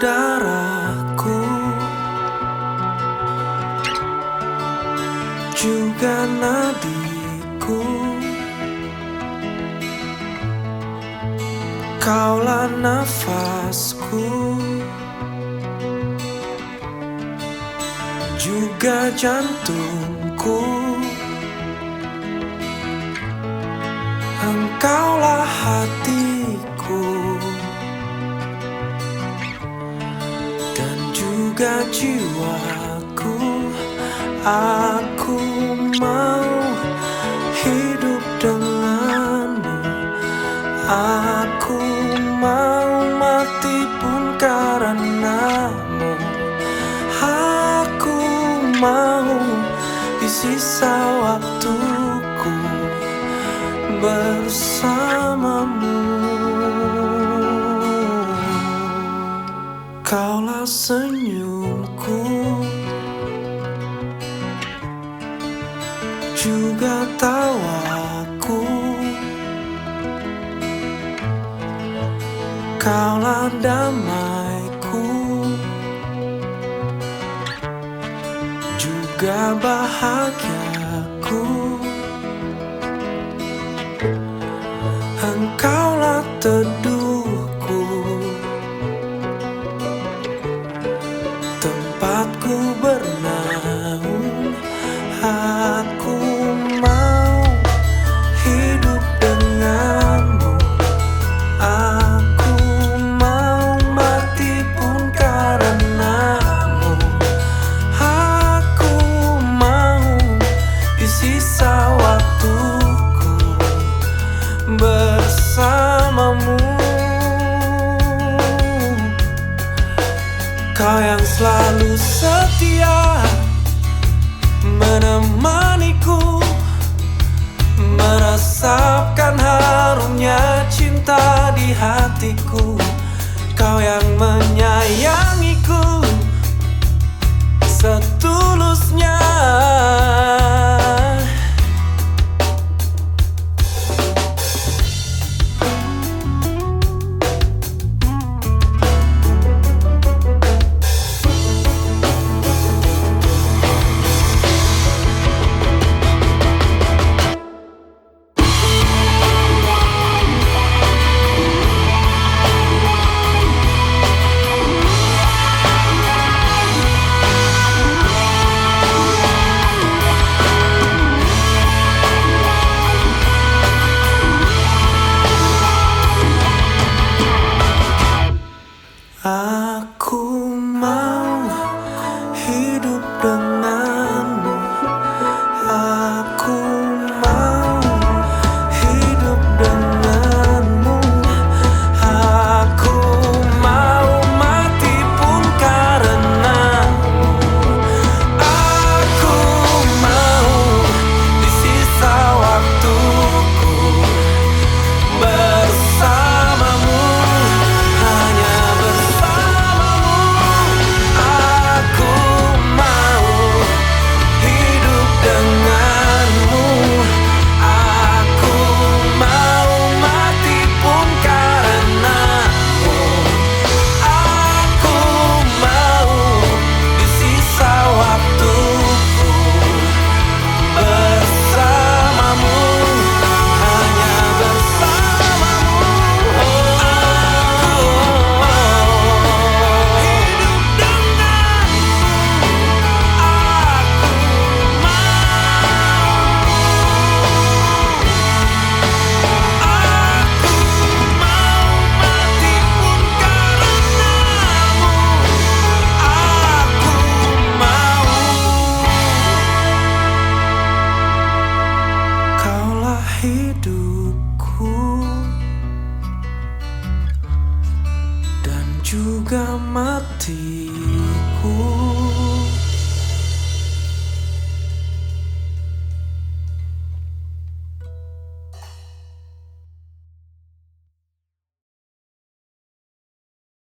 darahku juga nadiku. Kaulah nafasku. Juga jantungku. Engkaulah hati juga jiwaku. Aku mau senyumku juga tawaku kaulah damaiku. Juga bahagiaku engkaulah tenang. tempatku berenang. yang selalu setia menemaniku meresapkan harumnya cinta di hatiku. hidup dengan juga mati.